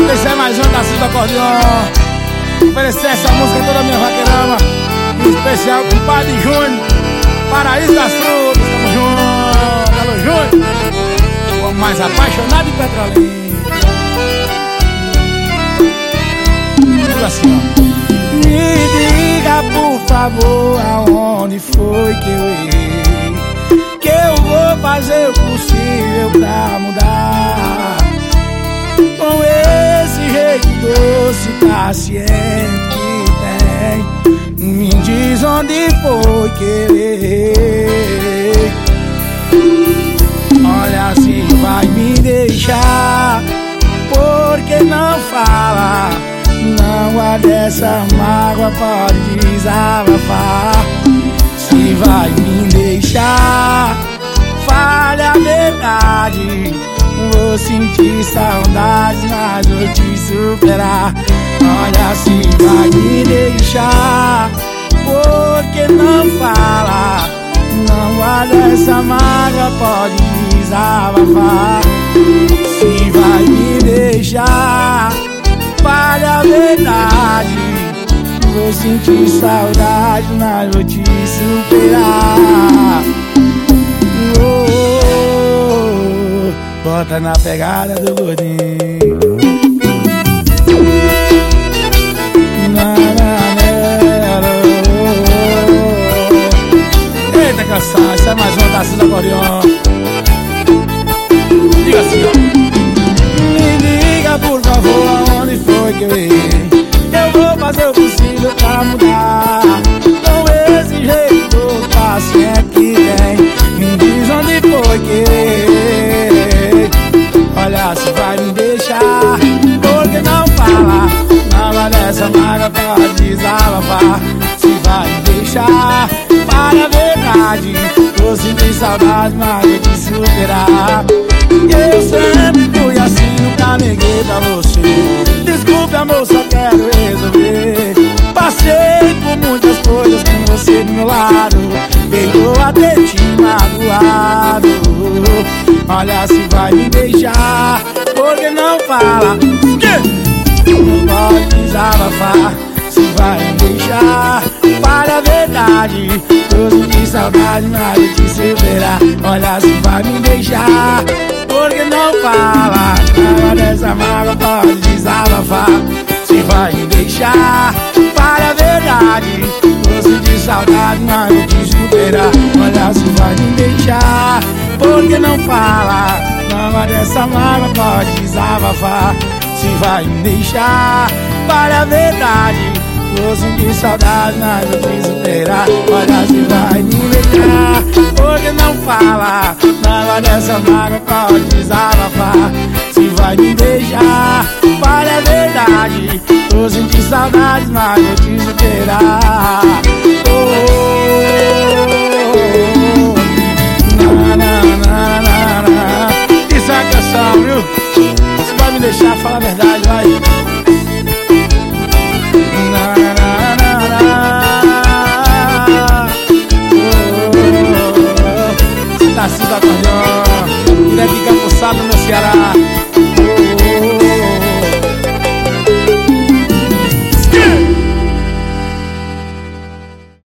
É mais um da Cida Acordeon Oferecer essa música toda a minha vaqueirama Em especial com o Padre Júnior. Paraíso das Frutas Tamo junto, alô Júnior. O homem mais apaixonado em Petrolina. Tudo assim ó. Me diga por favor aonde foi que eu errei paciente tem Me diz onde foi que eu errei Olha se vai me deixar Porque não fala Não guarda essa mágoa, pode desabafar. Se vai me deixar Fale a verdade Vou sentir saudade, mas vou te superar se vai me deixar Porque não fala Não guarda essa mágoa, pode desabafar. Se vai me deixar Fale a verdade Vou sentir saudade, mas vou te superar oh, oh, oh. Bota na pegada do gordinho é mais um da Cida Acordeon Diga assim ó. Me diga por favor aonde foi que eu errei Eu vou fazer o possível pra mudar. Com esse jeito paciente que tem Me diz onde foi que eu Olha se vai me deixar Porque não fala? Nada dessa mágoa pode desabafar. Se vai me deixar Para a verdade Tô sentindo saudade, mas vou te superar. Eu sempre fui assim, nunca neguei pra você. Desculpe amor, só quero resolver. Passei por muitas coisas com você do meu lado. Perdoa ter te magoado. Olha se vai me deixar Porque não fala? Não pode desabafar Se vai me deixar Para a verdade Tô de saudade, mas te superar. Olha se vai me deixar Porque não fala? Nada dessa mágoa pode desabafar. Se vai me deixar Para a verdade Tô de saudade, mas te superar. Olha se vai me deixar Porque não fala? Nada dessa mágoa pode desabafar. Se vai me deixar Para a verdade Vou sentir saudade mas eu te inteiras Olha se vai me ligar Hoje não fala Nada dessa mágoa pode desabafar. Se vai me beijar Fale a verdade. Vou sentir saudade nas noites inteiras Isso é canção, viu? Você vai me deixar falar a verdade, vai.